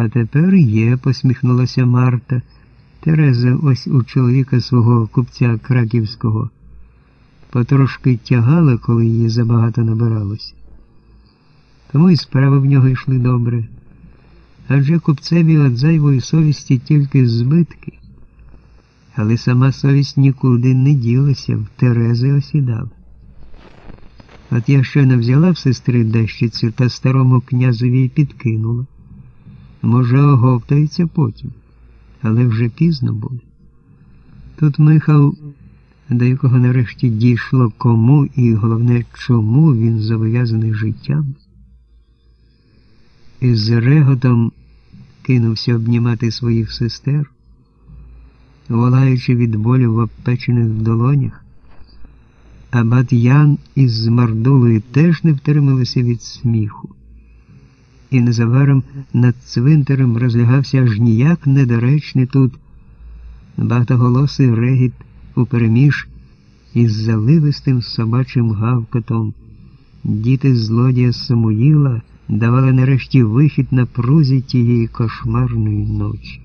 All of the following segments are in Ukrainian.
А тепер є, посміхнулася Марта. Тереза ось у чоловіка свого купця краківського. Потрошки тягала, коли її забагато набиралося. Тому і справи в нього йшли добре. Адже купцеві від зайвої совісті тільки збитки. Але сама совість нікуди не ділася, в Терези осідала. От я щойно взяла в сестри дещицю та старому князеві підкинула. Може, оговтається потім, але вже пізно буде. Тут Михал, до якого нарешті дійшло кому і головне, чому він зобов'язаний життям, і з реготом кинувся обнімати своїх сестер, волаючи від болю в обпечених долонях. А Бат'ян із Мардулою теж не втрималися від сміху, і незабаром над цвинтарем розлягався аж ніяк недоречний тут багатоголосий регіт упереміж із заливистим собачим гавкотом. Діти злодія Самуїла давали нарешті вихід на прузі тієї кошмарної ночі.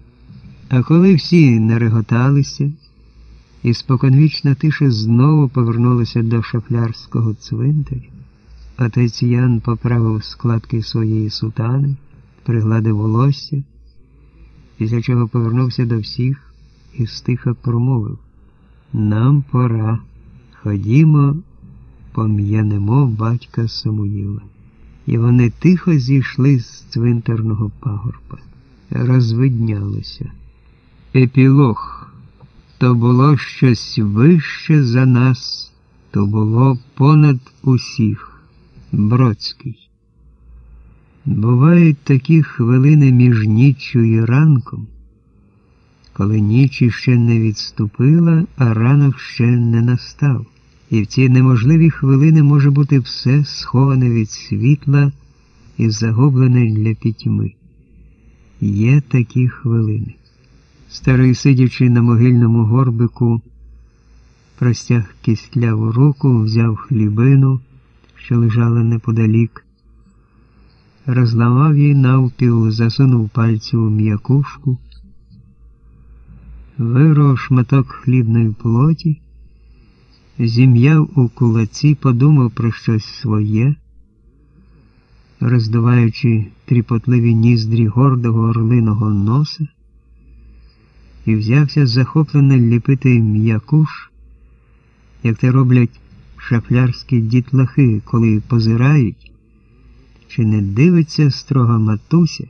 А коли всі нареготалися, і споконвічна тиша знову повернулася до шафлярського цвинтаря. Отець Ян поправив складки своєї сутани, пригладив волосся, після чого повернувся до всіх і стиха промовив Нам пора. Ходімо, пом'янемо батька Самуїла. І вони тихо зійшли з цвинтарного пагорба. Розвиднялося. Епілог. То було щось вище за нас, то було понад усіх. Бродський. Бувають такі хвилини між ніччю і ранком, коли ніч іще не відступила, а ранок ще не настав. І в ці неможливі хвилини може бути все сховане від світла і загублене для пітьми. Є такі хвилини. Старий, сидячи на могильному горбику, простяг кістляву руку, взяв хлібину, що лежала неподалік, розламав її навпіл, засунув пальці у м'якушку, вирвав шматок хлібної плоті, зім'яв у кулаці, подумав про щось своє, роздуваючи тріпотливі ніздрі гордого орлиного носа і взявся захоплено ліпити м'якуш, як це роблять шафлярські дітлахи, коли позирають, чи не дивиться строга матуся,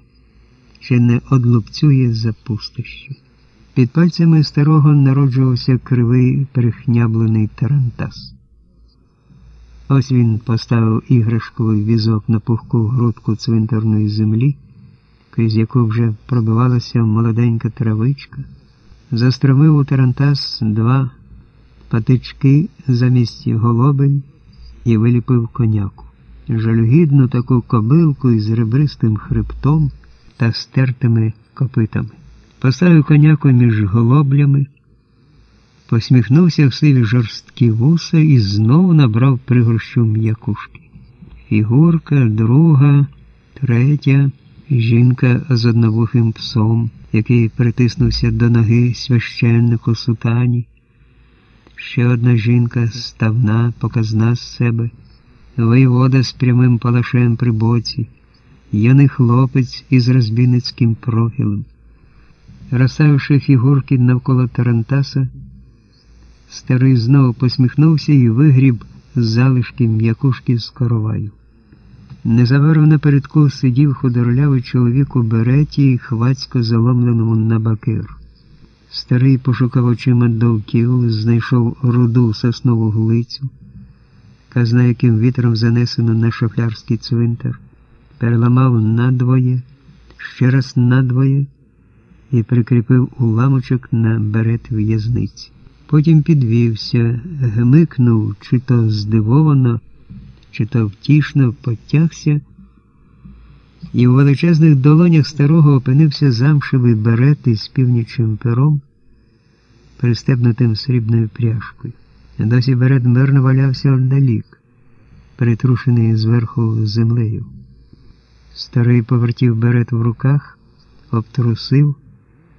чи не одлупцює за. Під пальцями старого народжувався кривий перехняблений тарантас. Ось він поставив іграшковий візок на пухку грудку цвинтарної землі, крізь яку вже пробивалася молоденька травичка застромив у Тарантас два патички замість голобель і виліпив коняку. Жалюгідну таку кобилку із ребристим хребтом та стертими копитами. Поставив коняку між голоблями, посміхнувся в сиві жорсткі вуса і знову набрав пригорщу м'якушки. Фігурка, друга, третя, жінка з одновухим псом який притиснувся до ноги священнику сутані. Ще одна жінка ставна, показна з себе, воєвода з прямим палашем при боці, юний хлопець із розбійницьким профілем. Розставивши фігурки навколо Тарантаса, старий знову посміхнувся і вигріб залишки м'якушки з короваю. Незабаром напередку сидів худорлявий чоловік у береті і хвацько заломленому на бакир. Старий пошукав очима довкіл, знайшов руду соснову глицю, казна, яким вітром занесено на шофлярський цвинтар, переламав надвоє, ще раз надвоє і прикріпив уламочок на берет в'язниці. Потім підвівся, гмикнув, чи то здивовано чи то втішно потягся, і у величезних долонях старого опинився замшевий берет із північним пером, пристебнутим срібною пряжкою. Досі берет мирно валявся вдалік, притрушений зверху землею. Старий повертів берет в руках, обтрусив